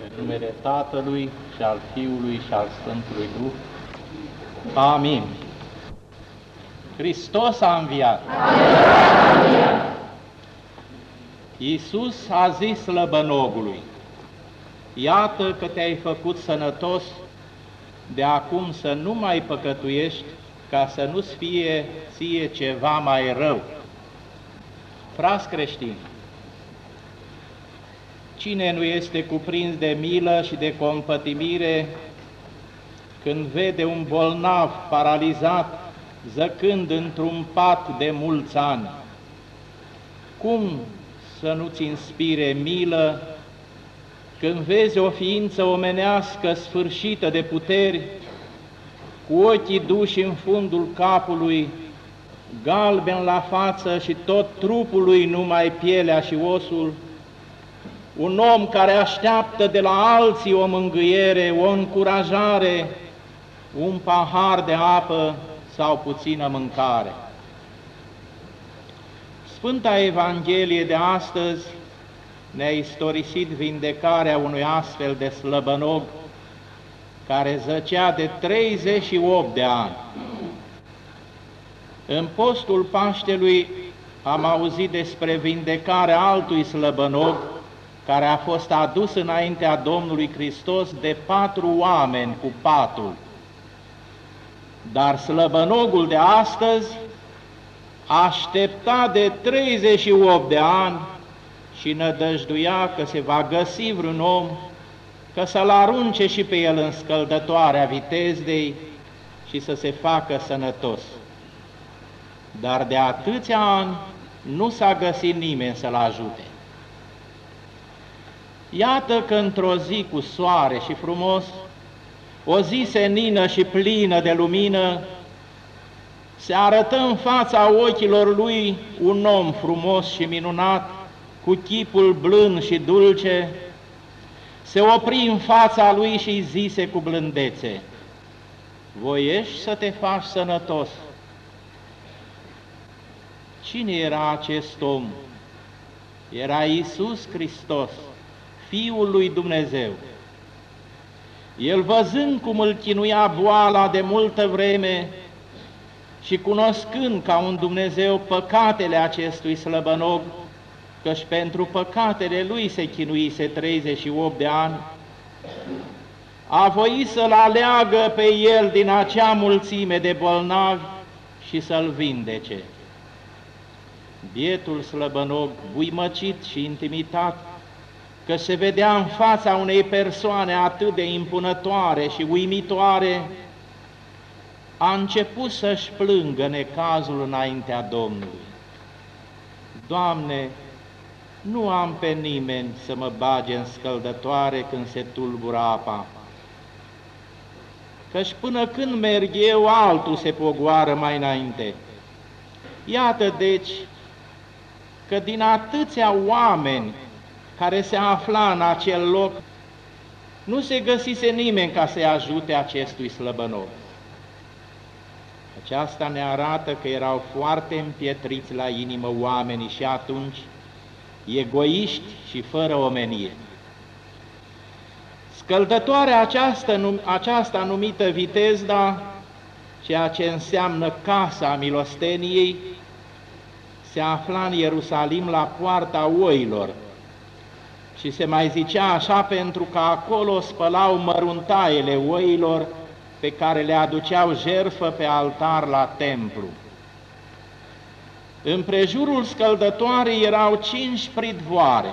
În numele Tatălui și al Fiului și al Sfântului Duh. Amin. Hristos a înviat. Iisus a zis slăbănogului, Iată că te-ai făcut sănătos, de acum să nu mai păcătuiești, ca să nu-ți fie ție ceva mai rău. Frați creștini, cine nu este cuprins de milă și de compătimire când vede un bolnav paralizat zăcând într-un pat de mulți ani? Cum să nu-ți inspire milă când vezi o ființă omenească sfârșită de puteri, cu ochii duși în fundul capului, galben la față și tot trupul lui numai pielea și osul, un om care așteaptă de la alții o mângâiere, o încurajare, un pahar de apă sau puțină mâncare. Sfânta Evanghelie de astăzi ne-a istorisit vindecarea unui astfel de slăbănog care zăcea de 38 de ani. În postul Paștelui am auzit despre vindecarea altui slăbănog care a fost adus înaintea Domnului Hristos de patru oameni cu patul. Dar slăbănogul de astăzi aștepta de 38 de ani și nădăjduia că se va găsi vreun om că să-l arunce și pe el în scăldătoarea vitezdei și să se facă sănătos. Dar de atâția ani nu s-a găsit nimeni să-l ajute. Iată că într-o zi cu soare și frumos, o zi senină și plină de lumină, se arătă în fața ochilor lui un om frumos și minunat, cu chipul blând și dulce, se opri în fața lui și îi zise cu blândețe, Voiești să te faci sănătos. Cine era acest om? Era Iisus Hristos, Fiul lui Dumnezeu. El văzând cum îl chinuia boala de multă vreme și cunoscând ca un Dumnezeu păcatele acestui slăbănog, căci pentru păcatele lui se chinuise 38 de ani, a voit să-l aleagă pe el din acea mulțime de bolnavi și să-l vindece. Bietul slăbănog, buimăcit și intimitat, că se vedea în fața unei persoane atât de impunătoare și uimitoare, a început să-și plângă necazul înaintea Domnului. Doamne, nu am pe nimeni să mă bage în scăldătoare când se tulbură apa, căci până când merg eu, altul se pogoară mai înainte. Iată deci că din atâția oameni care se afla în acel loc, nu se găsise nimeni ca să-i ajute acestui slăbănor. Aceasta ne arată că erau foarte împietriți la inimă oamenii și atunci egoiști și fără omenie. Scăldătoarea aceasta, aceasta numită Vitezda, ceea ce înseamnă casa milosteniei, se afla în Ierusalim la poarta oilor și se mai zicea așa pentru că acolo spălau măruntaiele oilor pe care le aduceau jerfă pe altar la templu. În prejurul scăldătoarei erau cinci pridvoare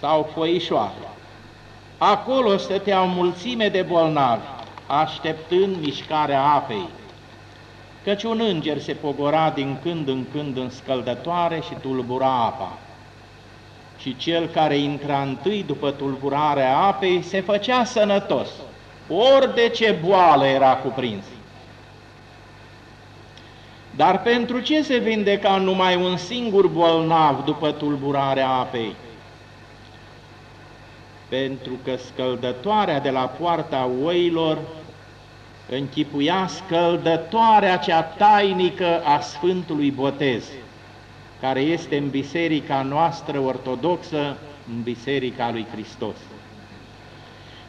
sau foișoare. Acolo stăteau mulțime de bolnavi, așteptând mișcarea apei, căci un înger se pogora din când în când în scăldătoare și tulbura apa. Și cel care intra întâi după tulburarea apei se făcea sănătos, ori de ce boală era cuprins. Dar pentru ce se vindeca numai un singur bolnav după tulburarea apei? Pentru că scăldătoarea de la poarta oilor închipuia scăldătoarea cea tainică a Sfântului Botez, care este în biserica noastră ortodoxă, în biserica lui Hristos.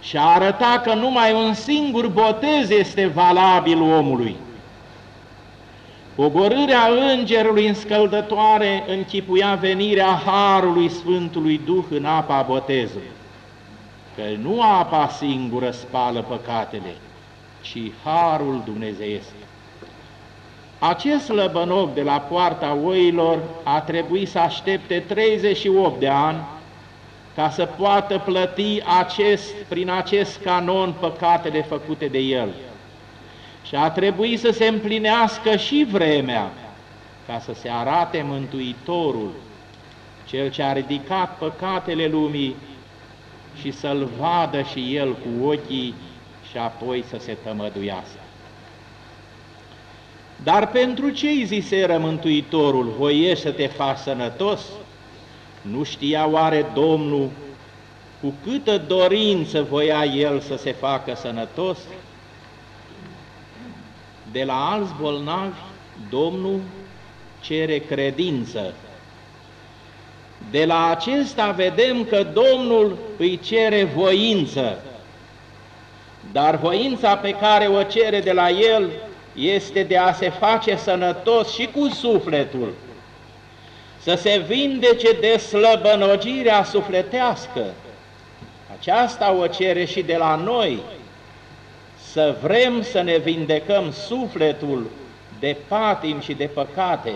și a arătat că numai un singur botez este valabil omului. Pogorârea îngerului înscăldătoare închipuia venirea Harului Sfântului Duh în apa botezului, că nu apa singură spală păcatele, ci Harul Dumnezeiesc. Acest lăbănoc de la poarta oilor a trebuit să aștepte 38 de ani ca să poată plăti acest, prin acest canon păcatele făcute de el. Și a trebuit să se împlinească și vremea ca să se arate Mântuitorul, Cel ce a ridicat păcatele lumii și să-L vadă și El cu ochii și apoi să se tămăduiască. Dar pentru ce îi ziseră Mântuitorul, voiești să te faci sănătos? Nu știa oare Domnul cu câtă dorință voia El să se facă sănătos? De la alți bolnavi, Domnul cere credință. De la acesta vedem că Domnul îi cere voință, dar voința pe care o cere de la El este de a se face sănătos și cu sufletul, să se vindece de slăbănogirea sufletească. Aceasta o cere și de la noi, să vrem să ne vindecăm sufletul de patim și de păcate,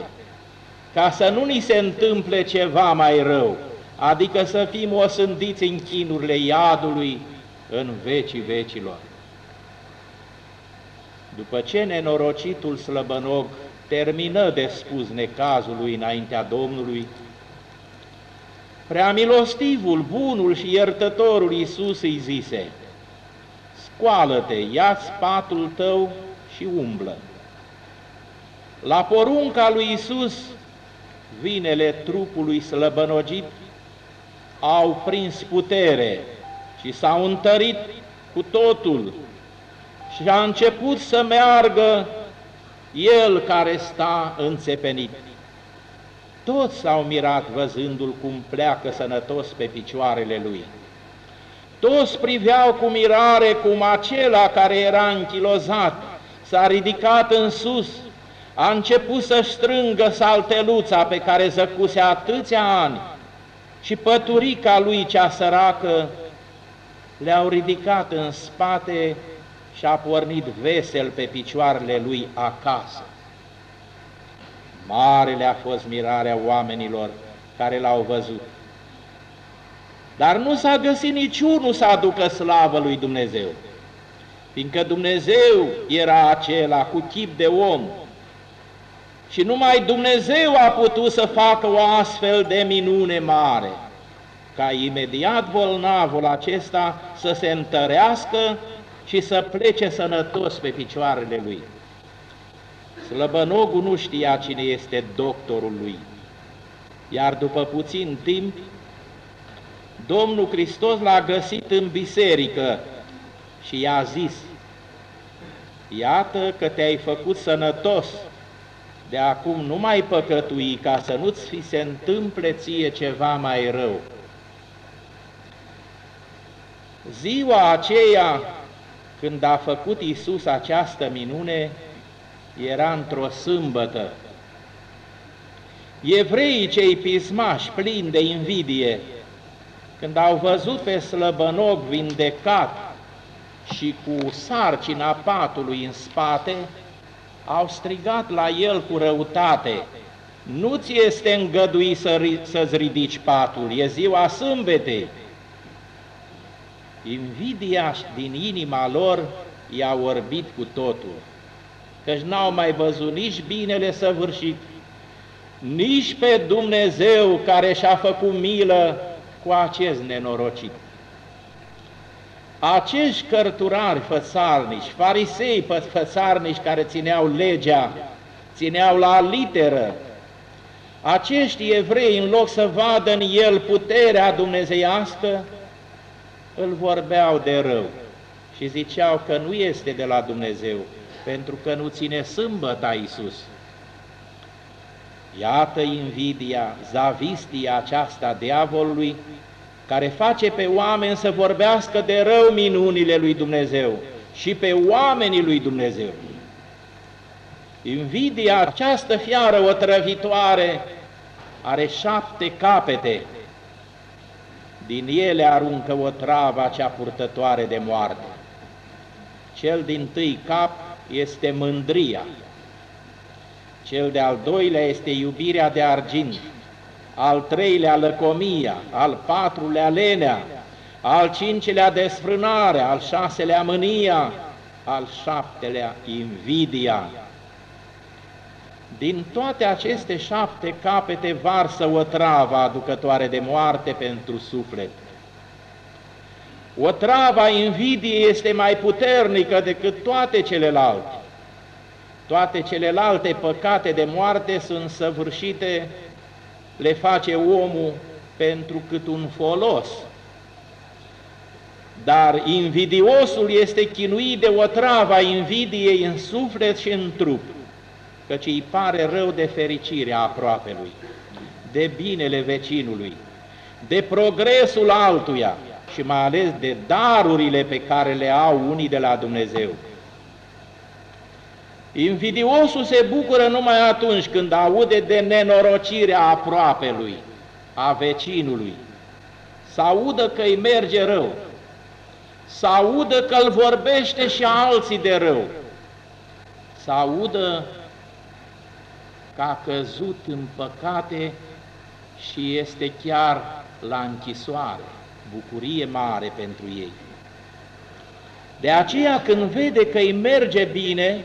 ca să nu ni se întâmple ceva mai rău, adică să fim osândiți în chinurile iadului în vecii vecilor. După ce nenorocitul slăbănog termină de spus necazul lui înaintea Domnului, Preamilostivul, bunul și iertătorul Iisus îi zise, Scoală-te, ia patul tău și umblă. La porunca lui Iisus, vinele trupului slăbănogit au prins putere și s-au întărit cu totul și a început să meargă el care sta înțepenit. Toți s-au mirat văzându-l cum pleacă sănătos pe picioarele lui. Toți priveau cu mirare cum acela care era închilozat s-a ridicat în sus, a început să strângă salteluța pe care zăcuse atâția ani și păturica lui cea săracă le-au ridicat în spate și a pornit vesel pe picioarele lui acasă. Marele a fost mirarea oamenilor care l-au văzut. Dar nu s-a găsit niciunul să aducă slavă lui Dumnezeu, fiindcă Dumnezeu era acela cu chip de om și numai Dumnezeu a putut să facă o astfel de minune mare, ca imediat bolnavul acesta să se întărească și să plece sănătos pe picioarele lui. Slăbănogul nu știa cine este doctorul lui, iar după puțin timp, Domnul Hristos l-a găsit în biserică și i-a zis, Iată că te-ai făcut sănătos, de acum nu mai păcătui ca să nu-ți fi se întâmple ție ceva mai rău. Ziua aceea când a făcut Isus această minune, era într-o sâmbătă. Evreii cei pismași, plini de invidie, când au văzut pe slăbănog vindecat și cu sarcina patului în spate, au strigat la el cu răutate, nu ți este îngăduit să-ți ridici patul, e ziua sâmbetei. Invidia din inima lor i-a orbit cu totul, căci n-au mai văzut nici binele săvârșit, nici pe Dumnezeu care și-a făcut milă cu acest nenorocit. Acești cărturari fățarnici, farisei fățarnici care țineau legea, țineau la literă, acești evrei, în loc să vadă în el puterea dumnezeiască, îl vorbeau de rău și ziceau că nu este de la Dumnezeu, pentru că nu ține sâmbăta Iisus. Iată invidia, zavistia aceasta diavolului, care face pe oameni să vorbească de rău minunile lui Dumnezeu și pe oamenii lui Dumnezeu. Invidia, această fiară otrăvitoare, are șapte capete. Din ele aruncă o travă cea purtătoare de moarte. Cel din tâi cap este mândria. Cel de-al doilea este iubirea de argint, al treilea lăcomia, al patrulea lenea, al cincilea desfrânare, al șaselea mânia, al șaptelea invidia. Din toate aceste șapte capete varsă o travă aducătoare de moarte pentru suflet. O travă invidiei este mai puternică decât toate celelalte. Toate celelalte păcate de moarte sunt săvârșite, le face omul pentru cât un folos. Dar invidiosul este chinuit de o travă invidiei în suflet și în trup căci îi pare rău de fericirea aproapelui, de binele vecinului, de progresul altuia și mai ales de darurile pe care le au unii de la Dumnezeu. Invidiosul se bucură numai atunci când aude de nenorocirea aproapelui, a vecinului, să audă că îi merge rău, să audă că îl vorbește și alții de rău, să audă că a căzut în păcate și este chiar la închisoare, bucurie mare pentru ei. De aceea când vede că îi merge bine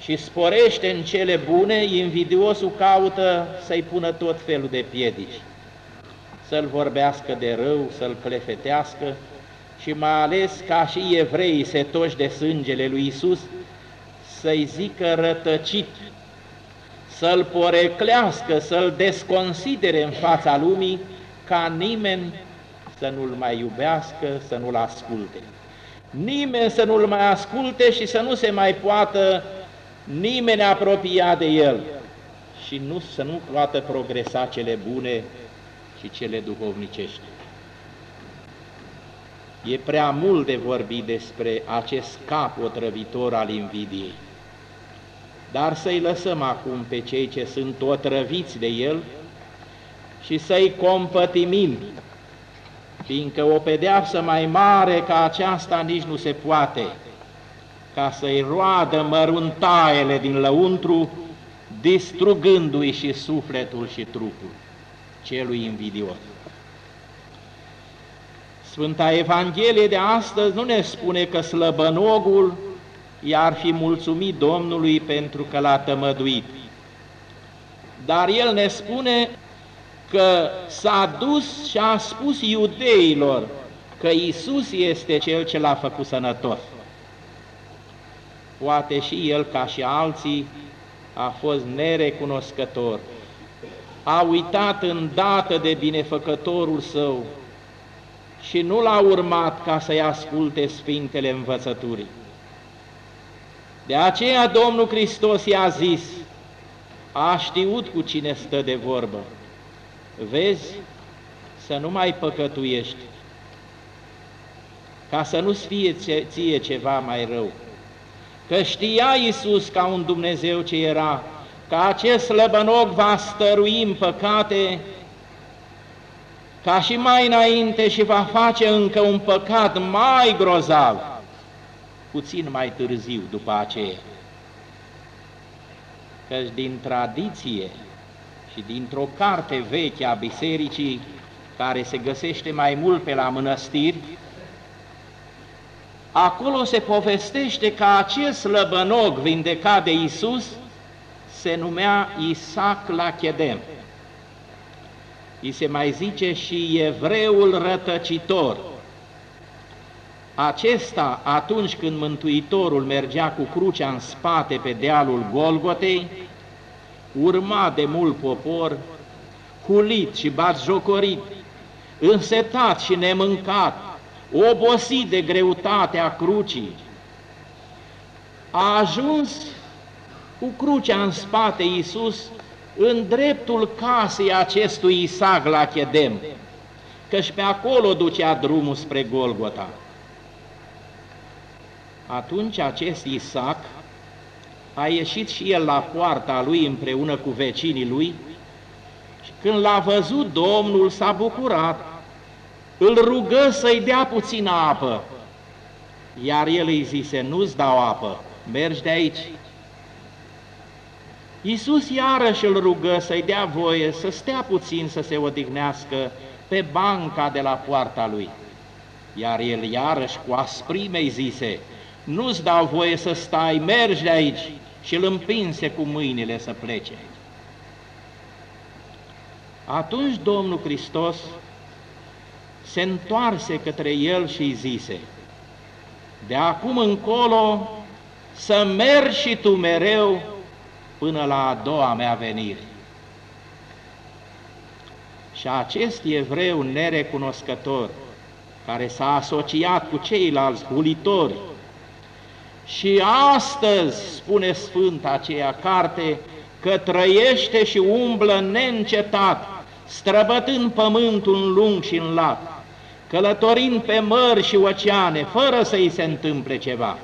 și sporește în cele bune, invidiosul caută să-i pună tot felul de piedici, să-l vorbească de rău, să-l clefetească și mai ales ca și evreii setoși de sângele lui Isus, să-i zică rătăcit să-l poreclească, să-l desconsidere în fața lumii, ca nimeni să nu-l mai iubească, să nu-l asculte. Nimeni să nu-l mai asculte și să nu se mai poată nimeni apropia de el și nu, să nu poată progresa cele bune și cele duhovnicești. E prea mult de vorbi despre acest cap otrăvitor al invidiei dar să-i lăsăm acum pe cei ce sunt otrăviți de el și să-i compătimim, fiindcă o pedeapsă mai mare ca aceasta nici nu se poate, ca să-i roadă măruntaiele din lăuntru, distrugându-i și sufletul și trupul celui invidios. Sfânta Evanghelie de astăzi nu ne spune că slăbănogul i-ar fi mulțumit Domnului pentru că l-a tămăduit. Dar el ne spune că s-a dus și a spus iudeilor că Isus este Cel ce l-a făcut sănătos. Poate și el, ca și alții, a fost nerecunoscător. A uitat îndată de binefăcătorul său și nu l-a urmat ca să-i asculte Sfintele Învățăturii. De aceea Domnul Hristos i-a zis, a știut cu cine stă de vorbă, vezi să nu mai păcătuiești, ca să nu-ți fie ție ceva mai rău. Că știa Iisus ca un Dumnezeu ce era, că acest slăbănoc va stărui în păcate, ca și mai înainte și va face încă un păcat mai grozav puțin mai târziu după aceea. Căci din tradiție și dintr-o carte veche a bisericii, care se găsește mai mult pe la mănăstiri, acolo se povestește că acest lăbănog vindecat de Isus se numea Isaac la Chedem. I se mai zice și evreul rătăcitor, acesta, atunci când Mântuitorul mergea cu crucea în spate pe dealul Golgotei, urma de mult popor, hulit și batjocorit, însetat și nemâncat, obosit de greutatea crucii, a ajuns cu crucea în spate Iisus în dreptul casei acestui Isaac la Chedem, și pe acolo ducea drumul spre Golgota. Atunci acest Isaac a ieșit și el la poarta lui împreună cu vecinii lui și când l-a văzut Domnul s-a bucurat, îl rugă să-i dea puțină apă, iar el îi zise, nu-ți dau apă, mergi de aici. Iisus iarăși îl rugă să-i dea voie să stea puțin să se odihnească pe banca de la poarta lui. Iar el iarăși cu asprime îi zise, nu-ți dau voie să stai, mergi de aici și îl împinse cu mâinile să plece. Atunci Domnul Hristos se întoarse către el și îi zise, de acum încolo să mergi și tu mereu până la a doua mea venire. Și acest evreu nerecunoscător, care s-a asociat cu ceilalți hulitori, și astăzi, spune Sfânta aceea carte, că trăiește și umblă neîncetat, străbătând pământul în lung și în lat, călătorind pe mări și oceane, fără să-i se întâmple ceva.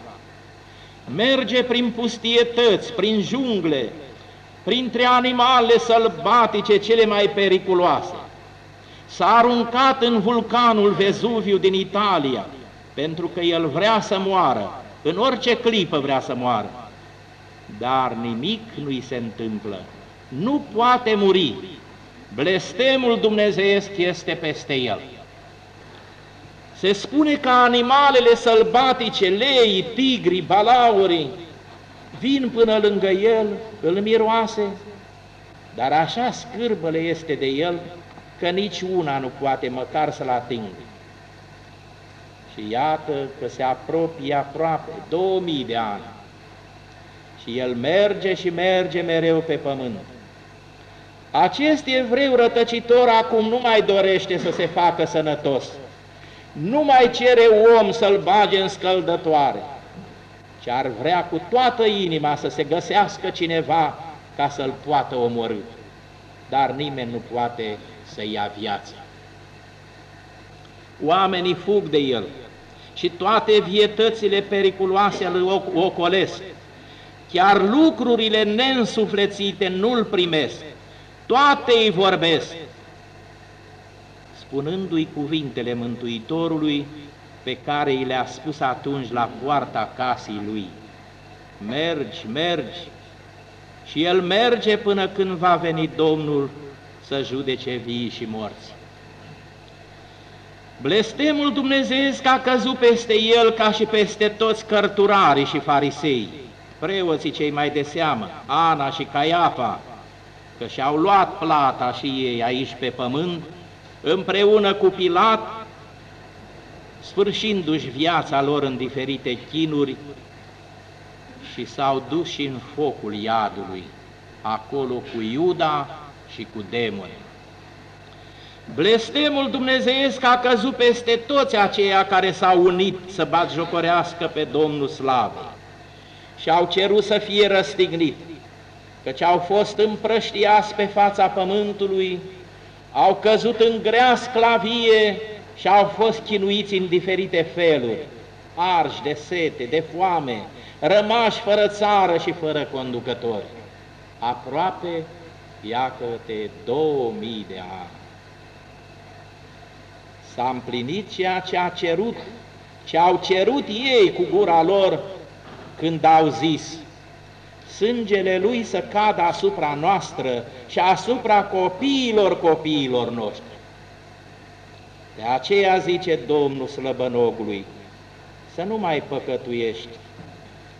Merge prin pustietăți, prin jungle, printre animale sălbatice cele mai periculoase. S-a aruncat în vulcanul Vezuviu din Italia, pentru că el vrea să moară, în orice clipă vrea să moară, dar nimic nu-i se întâmplă, nu poate muri, blestemul dumnezeiesc este peste el. Se spune că animalele sălbatice, lei, tigri, balaurii, vin până lângă el, îl miroase, dar așa scârbăle este de el că nici una nu poate măcar să-l atingă. Și iată că se apropie aproape 2000 de ani. Și el merge și merge mereu pe pământ. Acest evreu rătăcitor acum nu mai dorește să se facă sănătos. Nu mai cere om să-l bage în scăldătoare, ci ar vrea cu toată inima să se găsească cineva ca să-l poată omorâ. Dar nimeni nu poate să ia viața. Oamenii fug de el, și toate vietățile periculoase îl ocolesc. Chiar lucrurile neînsuflețite nu-l primesc, toate îi vorbesc, spunându-i cuvintele Mântuitorului pe care i le-a spus atunci la poarta casei lui. Mergi, mergi, și el merge până când va veni Domnul să judece vii și morți. Blestemul dumnezeiesc a căzut peste el ca și peste toți cărturarii și farisei, preoții cei mai de seamă, Ana și Caiafa, că și-au luat plata și ei aici pe pământ, împreună cu Pilat, sfârșindu-și viața lor în diferite chinuri și s-au dus și în focul iadului, acolo cu Iuda și cu demoni. Blestemul dumnezeiesc a căzut peste toți aceia care s-au unit să jocorească pe Domnul Slavei și au cerut să fie răstignit, căci au fost împrăștiați pe fața pământului, au căzut în grea sclavie și au fost chinuiți în diferite feluri, arși de sete, de foame, rămași fără țară și fără conducători. Aproape, iată-te, două mii de ani s-a împlinit ceea ce a cerut, ce au cerut ei cu gura lor când au zis, sângele lui să cadă asupra noastră și asupra copiilor copiilor noștri. De aceea zice Domnul slăbănogului, să nu mai păcătuiești,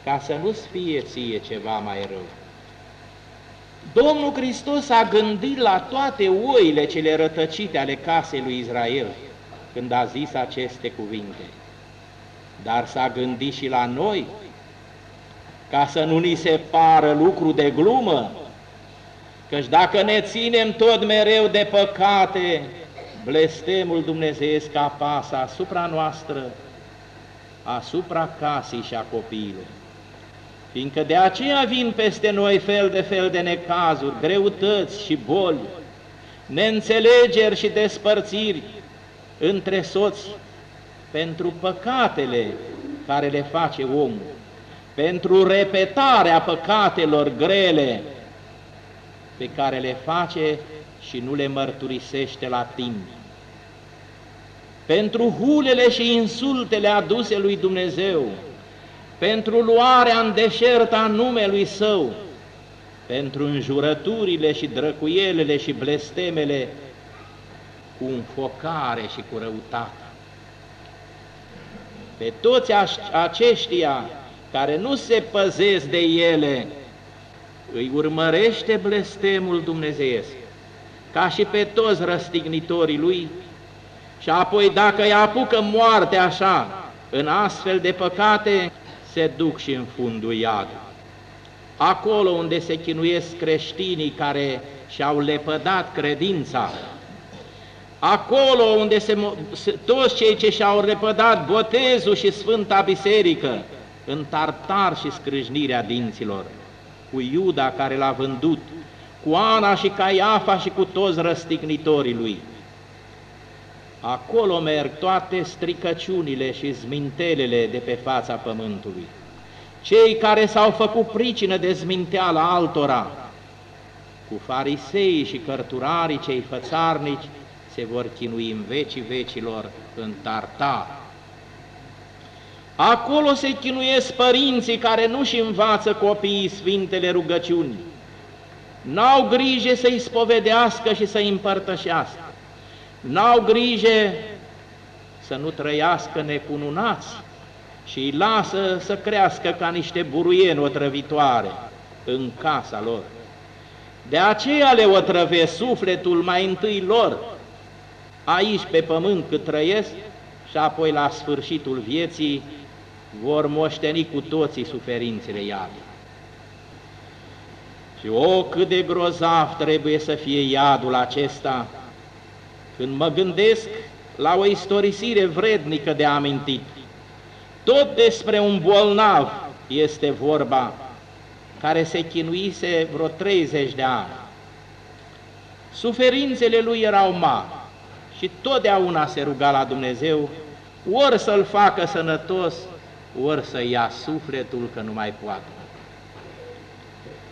ca să nu-ți fie ție ceva mai rău. Domnul Hristos a gândit la toate oile cele rătăcite ale casei lui Israel când a zis aceste cuvinte. Dar s-a gândit și la noi, ca să nu ni se pară lucru de glumă, căci dacă ne ținem tot mereu de păcate, blestemul dumnezeiesc apasă asupra noastră, asupra casei și a copiilor. Fiindcă de aceea vin peste noi fel de fel de necazuri, greutăți și boli, neînțelegeri și despărțiri, între soți pentru păcatele care le face omul, pentru repetarea păcatelor grele pe care le face și nu le mărturisește la timp, pentru hulele și insultele aduse lui Dumnezeu, pentru luarea în deșert a numelui Său, pentru înjurăturile și drăcuielele și blestemele cu înfocare și cu răutate. Pe toți aceștia care nu se păzesc de ele, îi urmărește blestemul dumnezeiesc, ca și pe toți răstignitorii lui, și apoi dacă îi apucă moarte așa, în astfel de păcate, se duc și în fundul iadului. Acolo unde se chinuiesc creștinii care și-au lepădat credința, acolo unde se, toți cei ce și-au repădat botezul și Sfânta Biserică, în tartar și scrâșnirea dinților, cu Iuda care l-a vândut, cu Ana și Caiafa și cu toți răstignitorii lui. Acolo merg toate stricăciunile și zmintelele de pe fața pământului. Cei care s-au făcut pricină de zminteală altora, cu farisei și cărturarii cei fățarnici, se vor chinui în vecii vecilor în tartar. Acolo se chinuiesc părinții care nu-și învață copiii Sfintele rugăciuni, n-au grijă să-i spovedească și să-i împărtășească, n-au grijă să nu trăiască necununați și îi lasă să crească ca niște buruieni otrăvitoare în casa lor. De aceea le otrăvesc sufletul mai întâi lor, aici pe pământ cât trăiesc și apoi la sfârșitul vieții vor moșteni cu toții suferințele iadului. Și o, cât de grozav trebuie să fie iadul acesta, când mă gândesc la o istorisire vrednică de amintit. Tot despre un bolnav este vorba, care se chinuise vreo 30 de ani. Suferințele lui erau mari și totdeauna se ruga la Dumnezeu ori să-l facă sănătos, ori să ia sufletul că nu mai poate.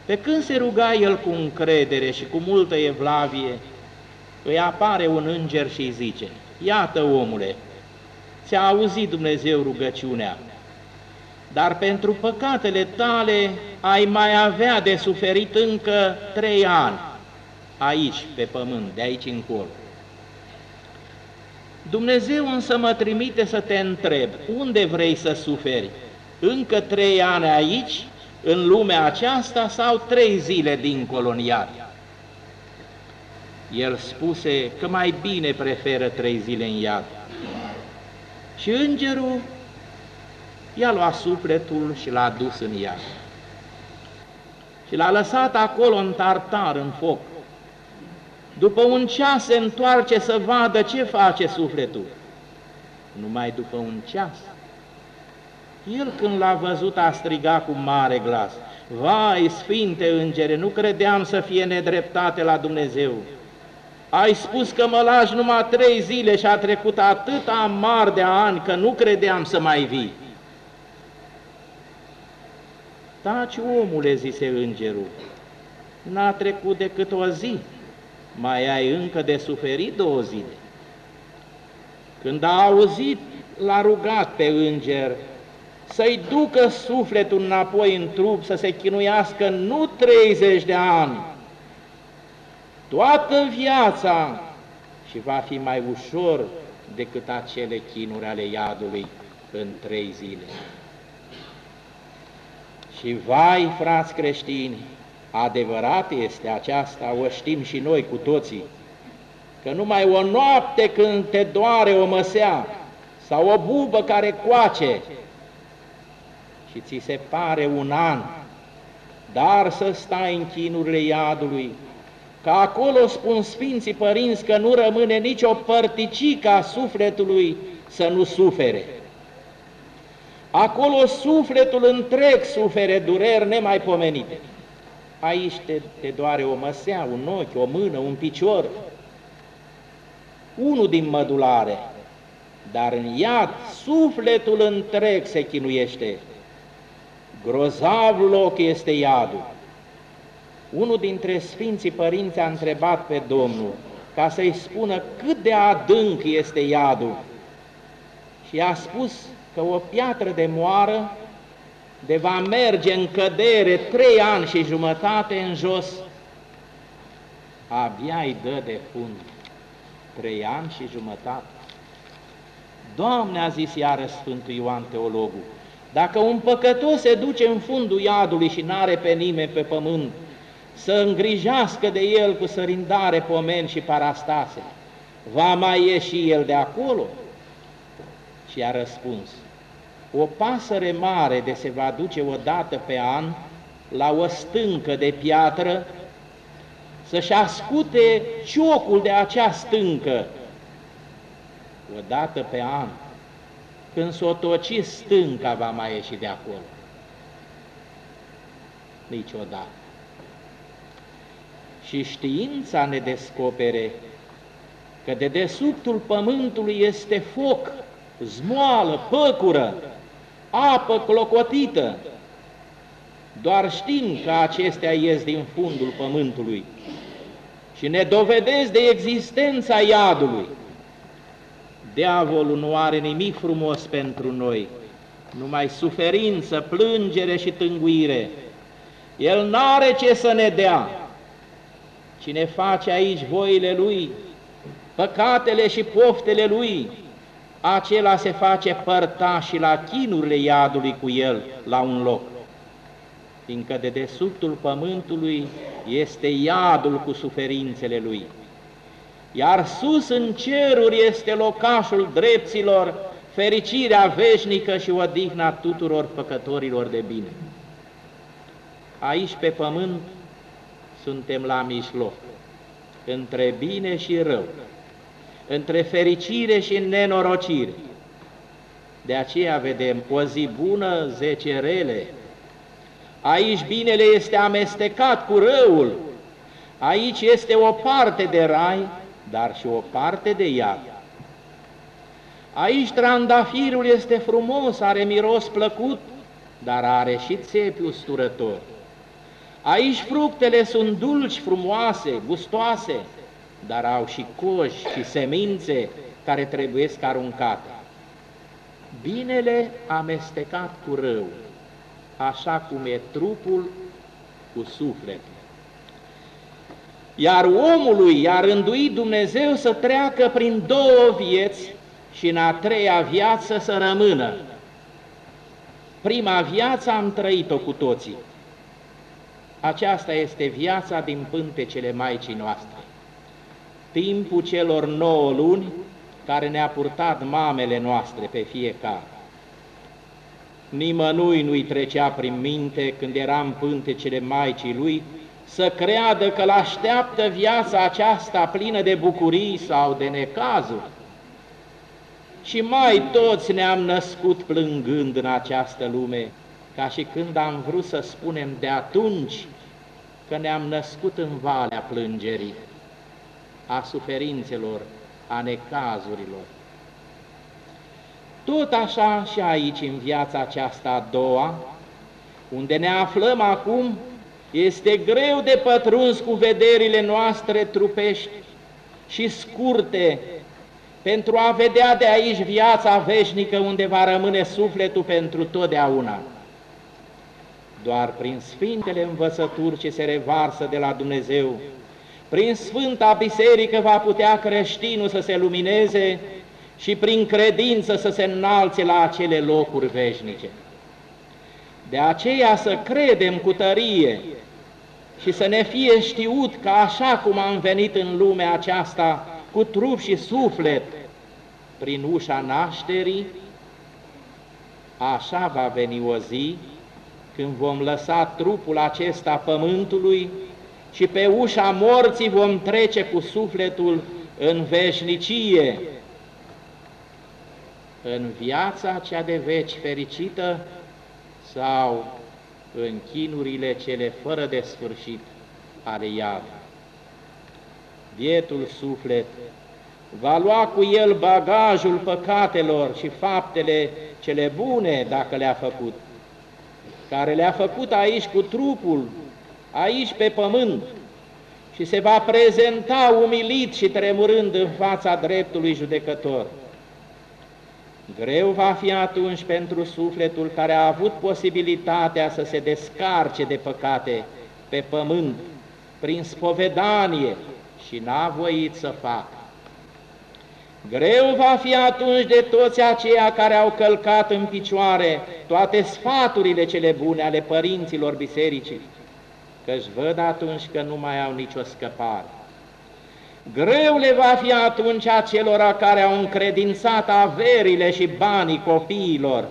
Pe când se ruga el cu încredere și cu multă evlavie, îi apare un înger și îi zice, Iată, omule, ți-a auzit Dumnezeu rugăciunea, dar pentru păcatele tale ai mai avea de suferit încă trei ani aici, pe pământ, de aici încolo. Dumnezeu însă mă trimite să te întreb, unde vrei să suferi? Încă trei ani aici, în lumea aceasta, sau trei zile dincolo în iad? El spuse că mai bine preferă trei zile în iad. Și îngerul i-a luat sufletul și l-a dus în iad. Și l-a lăsat acolo în tartar, în foc. După un ceas se întoarce să vadă ce face sufletul. Numai după un ceas. El când l-a văzut a strigat cu mare glas, Vai, Sfinte Îngere, nu credeam să fie nedreptate la Dumnezeu. Ai spus că mă lași numai trei zile și a trecut atâta amar de ani că nu credeam să mai vii. Taci, omule, zise îngerul, n-a trecut decât o zi mai ai încă de suferit două zile. Când a auzit, l-a rugat pe înger să-i ducă sufletul înapoi în trup, să se chinuiască nu 30 de ani, toată viața și va fi mai ușor decât acele chinuri ale iadului în trei zile. Și vai, frați creștini, Adevărat este aceasta, o știm și noi cu toții, că numai o noapte când te doare o măsea sau o bubă care coace și ți se pare un an, dar să stai în chinurile iadului, că acolo spun Sfinții Părinți că nu rămâne nicio părticică a sufletului să nu sufere. Acolo sufletul întreg sufere dureri nemaipomenite aici te, te doare o măsea, un ochi, o mână, un picior, unul din mădulare, dar în iad sufletul întreg se chinuiește. Grozav loc este iadul. Unul dintre Sfinții Părinți a întrebat pe Domnul ca să-i spună cât de adânc este iadul. Și a spus că o piatră de moară de va merge în cădere trei ani și jumătate în jos, abia îi dă de fund trei ani și jumătate. Doamne, a zis iară Sfântul Ioan Teologul, dacă un păcătos se duce în fundul iadului și n-are pe nimeni pe pământ, să îngrijească de el cu sărindare pomeni și parastase, va mai ieși el de acolo? Și a răspuns, o pasăre mare de se va duce odată pe an la o stâncă de piatră să-și ascute ciocul de acea stâncă odată pe an. Când s-o toci stânca va mai ieși de acolo. Niciodată. Și știința ne descopere că de desubtul pământului este foc, zmoală, păcură, apă clocotită. Doar știm că acestea ies din fundul pământului și ne dovedesc de existența iadului. Diavolul nu are nimic frumos pentru noi, numai suferință, plângere și tânguire. El n-are ce să ne dea. Cine face aici voile lui, păcatele și poftele lui, acela se face și la chinurile iadului cu el la un loc. Fiindcă de desubtul pământului este iadul cu suferințele lui. Iar sus în ceruri este locașul drepților, fericirea veșnică și odihna tuturor făcătorilor de bine. Aici pe pământ suntem la mijloc, între bine și rău, între fericire și nenorocire. De aceea vedem o zi bună, zece rele. Aici binele este amestecat cu răul. Aici este o parte de rai, dar și o parte de iad. Aici trandafirul este frumos, are miros plăcut, dar are și țepi usturători. Aici fructele sunt dulci, frumoase, gustoase, dar au și coși și semințe care trebuie aruncate. Binele amestecat cu rău, așa cum e trupul cu sufletul. Iar omului i-a rânduit Dumnezeu să treacă prin două vieți și în a treia viață să rămână. Prima viață am trăit-o cu toții. Aceasta este viața din pântecele Maicii noastre timpul celor nouă luni care ne-a purtat mamele noastre pe fiecare. Nimănui nu-i trecea prin minte când eram pântecele Maicii lui să creadă că l-așteaptă viața aceasta plină de bucurii sau de necazuri. Și mai toți ne-am născut plângând în această lume, ca și când am vrut să spunem de atunci că ne-am născut în valea plângerii a suferințelor, a necazurilor. Tot așa și aici, în viața aceasta a doua, unde ne aflăm acum, este greu de pătruns cu vederile noastre trupești și scurte pentru a vedea de aici viața veșnică unde va rămâne sufletul pentru totdeauna. Doar prin sfintele învățături ce se revarsă de la Dumnezeu, prin Sfânta Biserică va putea creștinul să se lumineze și prin credință să se înalțe la acele locuri veșnice. De aceea să credem cu tărie și să ne fie știut că așa cum am venit în lumea aceasta cu trup și suflet prin ușa nașterii, așa va veni o zi când vom lăsa trupul acesta pământului și pe ușa morții vom trece cu sufletul în veșnicie, în viața cea de veci fericită sau în chinurile cele fără de sfârșit ale iad. Bietul suflet, va lua cu el bagajul păcatelor și faptele cele bune, dacă le-a făcut, care le-a făcut aici cu trupul, aici pe pământ, și se va prezenta umilit și tremurând în fața dreptului judecător. Greu va fi atunci pentru sufletul care a avut posibilitatea să se descarce de păcate pe pământ, prin spovedanie și n-a voit să facă. Greu va fi atunci de toți aceia care au călcat în picioare toate sfaturile cele bune ale părinților bisericii, că-și văd atunci că nu mai au nicio scăpare. Greu le va fi atunci acelora care au încredințat averile și banii copiilor,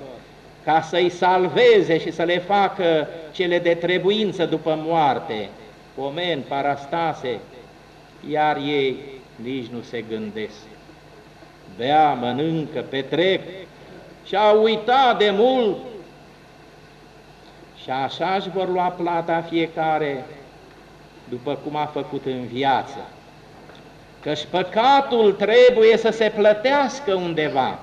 ca să-i salveze și să le facă cele de trebuință după moarte, pomen, parastase, iar ei nici nu se gândesc. Bea, mănâncă, petrec și au uitat de mult și așa își vor lua plata fiecare după cum a făcut în viață. Căci păcatul trebuie să se plătească undeva,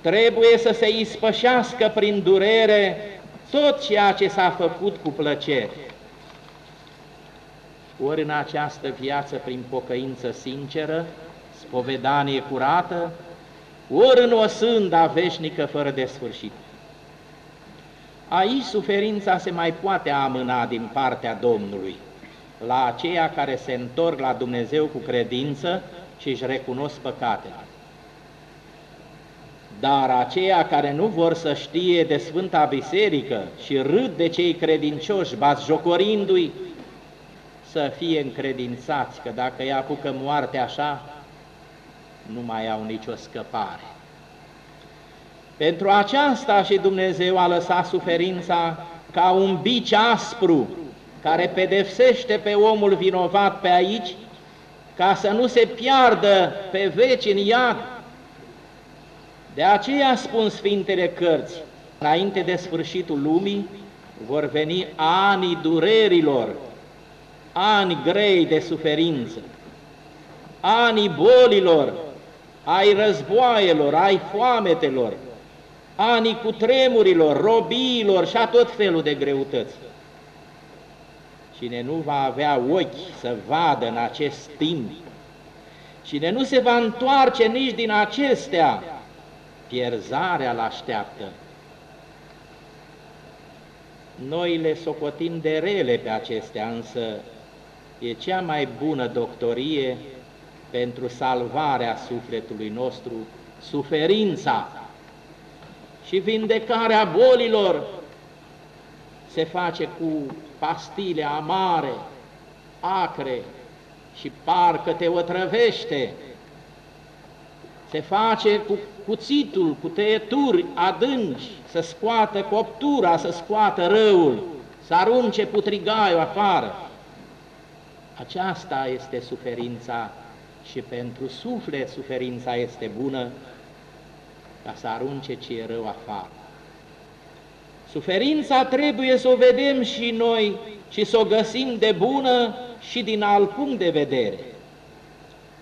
trebuie să se ispășească prin durere tot ceea ce s-a făcut cu plăcere. Ori în această viață prin pocăință sinceră, spovedanie curată, ori în o sânda veșnică fără de sfârșit. Aici suferința se mai poate amâna din partea Domnului, la aceia care se întorc la Dumnezeu cu credință și își recunosc păcatele. Dar aceia care nu vor să știe de Sfânta Biserică și râd de cei credincioși, jocorindu-i, să fie încredințați că dacă îi apucă moarte așa, nu mai au nicio scăpare. Pentru aceasta și Dumnezeu a lăsat suferința ca un bici aspru care pedepsește pe omul vinovat pe aici, ca să nu se piardă pe veci în iad. De aceea spun Sfintele Cărți, înainte de sfârșitul lumii vor veni ani durerilor, ani grei de suferință, ani bolilor, ai războaielor, ai foametelor, anii cu tremurilor, robiilor și a tot felul de greutăți. Cine nu va avea ochi să vadă în acest timp, cine nu se va întoarce nici din acestea, pierzarea l așteaptă. Noi le socotim de rele pe acestea, însă e cea mai bună doctorie pentru salvarea sufletului nostru, suferința și vindecarea bolilor se face cu pastile amare, acre și parcă te otrăvește. Se face cu cuțitul, cu tăieturi adânci, să scoată coptura, să scoată răul, să arunce putrigaiul afară. Aceasta este suferința și pentru suflet suferința este bună, ca să arunce ce e rău afară. Suferința trebuie să o vedem și noi și să o găsim de bună și din alt punct de vedere.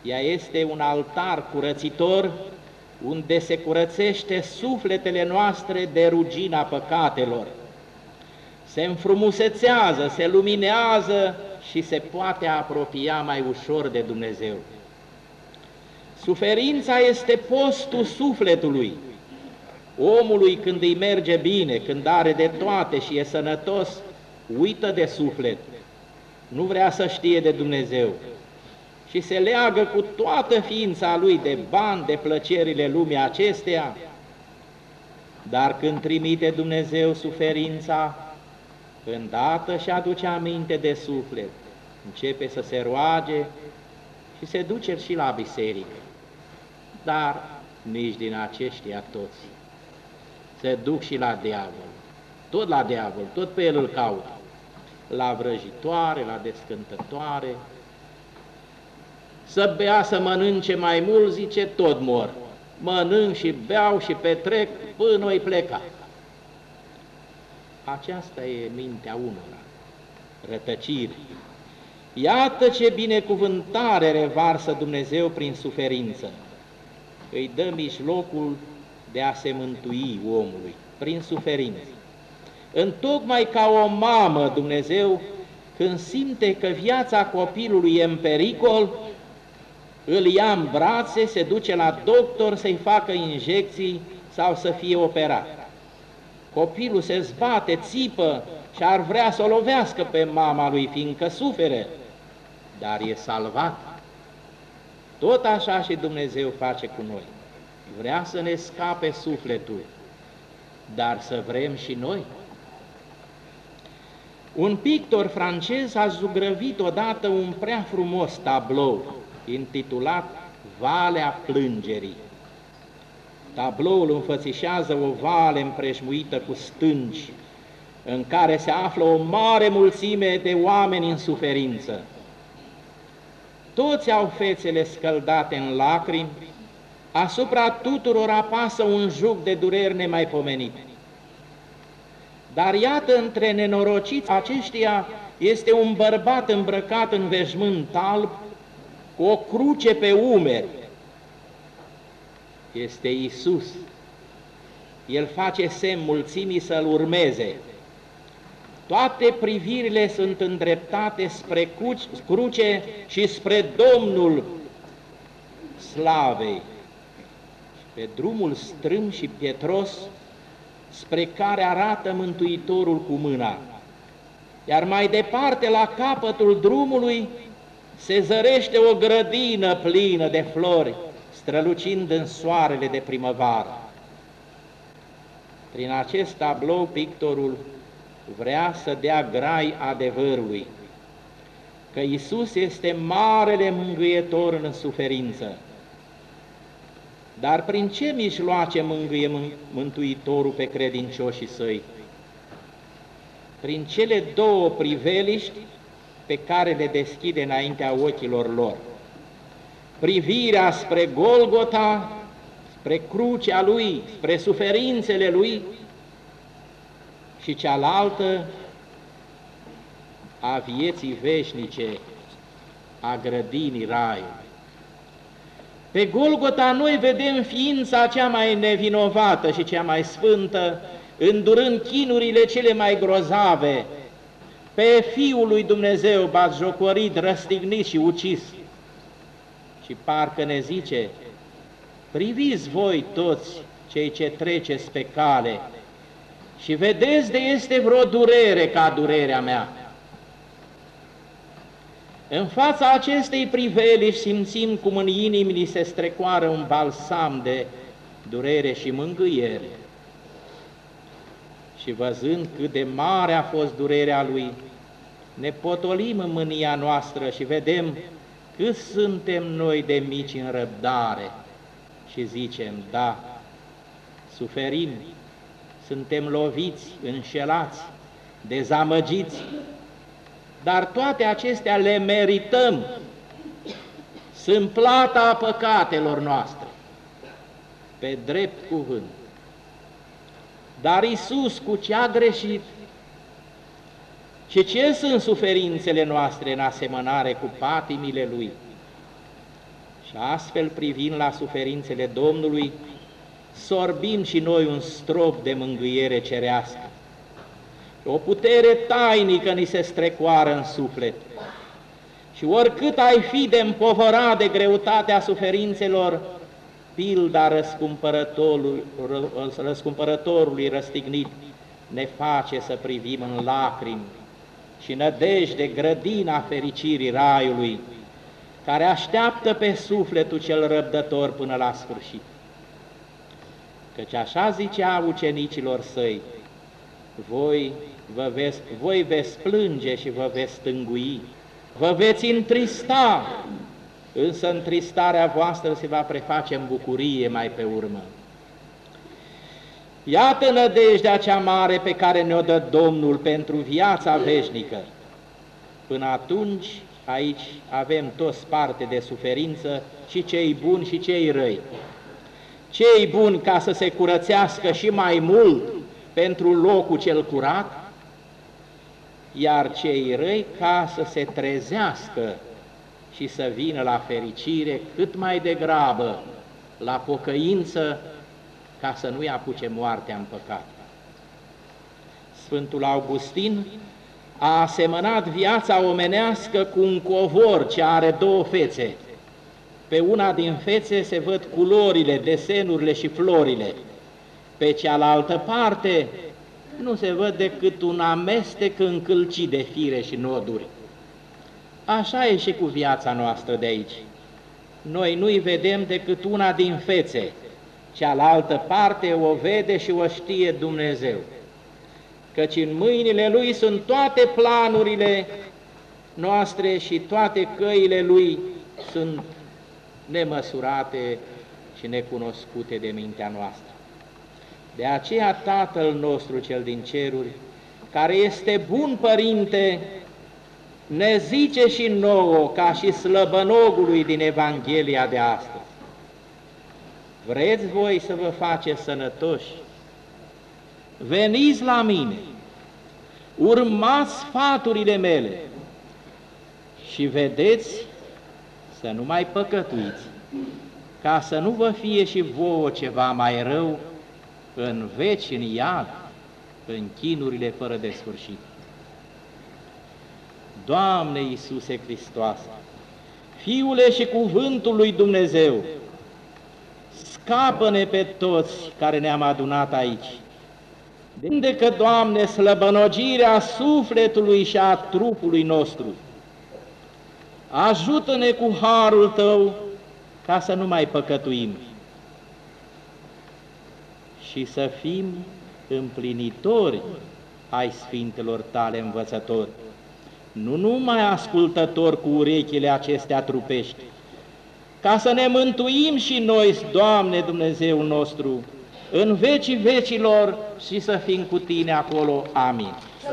Ea este un altar curățitor unde se curățește sufletele noastre de rugina păcatelor. Se înfrumusețează, se luminează și se poate apropia mai ușor de Dumnezeu. Suferința este postul sufletului. Omului când îi merge bine, când are de toate și e sănătos, uită de suflet, nu vrea să știe de Dumnezeu. Și se leagă cu toată ființa lui de bani, de plăcerile lumii acesteia, dar când trimite Dumnezeu suferința, îndată și aduce aminte de suflet, începe să se roage și se duce și la biserică dar nici din aceștia toți. Se duc și la diavol, tot la diavol, tot pe el îl caută, la vrăjitoare, la descântătoare, să bea, să mănânce mai mult, zice, tot mor. Mănânc și beau și petrec până îi pleca. Aceasta e mintea unora, rătăcire. Iată ce binecuvântare revarsă Dumnezeu prin suferință. Îi dă mijlocul de a se mântui omului prin suferință. Întocmai ca o mamă Dumnezeu, când simte că viața copilului e în pericol, îl ia în brațe, se duce la doctor să-i facă injecții sau să fie operat. Copilul se zbate, țipă și ar vrea să o lovească pe mama lui, fiindcă sufere, dar e salvat. Tot așa și Dumnezeu face cu noi. Vrea să ne scape sufletul, dar să vrem și noi. Un pictor francez a zugrăvit odată un prea frumos tablou intitulat Valea Plângerii. Tabloul înfățișează o vale împrejmuită cu stânci, în care se află o mare mulțime de oameni în suferință. Toți au fețele scăldate în lacrimi, asupra tuturor apasă un juc de dureri nemaipomenit. Dar iată, între nenorociți aceștia este un bărbat îmbrăcat în veșmânt alb, cu o cruce pe umeri. Este Isus. El face semn mulțimii să-L urmeze. Toate privirile sunt îndreptate spre cruce și spre Domnul slavei. Pe drumul strâm și pietros spre care arată Mântuitorul cu mâna. Iar mai departe, la capătul drumului, se zărește o grădină plină de flori, strălucind în soarele de primăvară. Prin acest tablou, pictorul vrea să dea grai adevărului, că Isus este marele mângâietor în suferință. Dar prin ce mijloace mângâie Mântuitorul pe credincioșii săi? Prin cele două priveliști pe care le deschide înaintea ochilor lor. Privirea spre Golgota, spre crucea Lui, spre suferințele Lui și cealaltă a vieții veșnice, a grădinii Raiului. Pe Golgota noi vedem ființa cea mai nevinovată și cea mai sfântă, îndurând chinurile cele mai grozave, pe Fiul lui Dumnezeu batjocorit, răstignit și ucis. Și parcă ne zice, priviți voi toți cei ce treceți pe cale și vedeți de este vreo durere ca durerea mea. În fața acestei priveli simțim cum în inimi ni se strecoară un balsam de durere și mângâiere. Și văzând cât de mare a fost durerea lui, ne potolim în mânia noastră și vedem cât suntem noi de mici în răbdare și zicem, da, suferim, suntem loviți, înșelați, dezamăgiți, dar toate acestea le merităm, sunt plata păcatelor noastre, pe drept cuvânt. Dar Isus cu ce a greșit și ce sunt suferințele noastre în asemănare cu patimile Lui? Și astfel, privind la suferințele Domnului, sorbim și noi un strop de mângâiere cerească. O putere tainică ni se strecoară în suflet. Și oricât ai fi de împovărat de greutatea suferințelor, pilda răscumpărătorului, răscumpărătorului răstignit ne face să privim în lacrimi și nădejde grădina fericirii raiului, care așteaptă pe sufletul cel răbdător până la sfârșit. Căci așa zicea ucenicilor săi, voi, vă veți, voi veți plânge și vă veți stângui, vă veți întrista, însă întristarea voastră se va preface în bucurie mai pe urmă. Iată nădejdea cea mare pe care ne-o dă Domnul pentru viața veșnică. Până atunci, aici avem toți parte de suferință, și cei buni și cei răi. Cei buni ca să se curățească și mai mult pentru locul cel curat, iar cei răi ca să se trezească și să vină la fericire cât mai degrabă, la pocăință, ca să nu-i apuce moartea în păcat. Sfântul Augustin a asemănat viața omenească cu un covor ce are două fețe. Pe una din fețe se văd culorile, desenurile și florile. Pe cealaltă parte nu se văd decât un amestec încălcit de fire și noduri. Așa e și cu viața noastră de aici. Noi nu-i vedem decât una din fețe, cealaltă parte o vede și o știe Dumnezeu. Căci în mâinile Lui sunt toate planurile noastre și toate căile Lui sunt nemăsurate și necunoscute de mintea noastră. De aceea Tatăl nostru cel din ceruri, care este bun părinte, ne zice și nouă, ca și slăbănogului din Evanghelia de astăzi. Vreți voi să vă faceți sănătoși? Veniți la mine, urmați sfaturile mele și vedeți să nu mai păcătuiți, ca să nu vă fie și vouă ceva mai rău în veci, în iad, în chinurile fără de sfârșit. Doamne Iisuse Hristoase, Fiule și Cuvântul lui Dumnezeu, scapă-ne pe toți care ne-am adunat aici. De că, Doamne, slăbănogirea sufletului și a trupului nostru, ajută-ne cu harul Tău ca să nu mai păcătuim și să fim împlinitori ai Sfintelor Tale învățători, nu numai ascultători cu urechile acestea trupești, ca să ne mântuim și noi, Doamne Dumnezeu nostru, în vecii vecilor și să fim cu Tine acolo. Amin. Să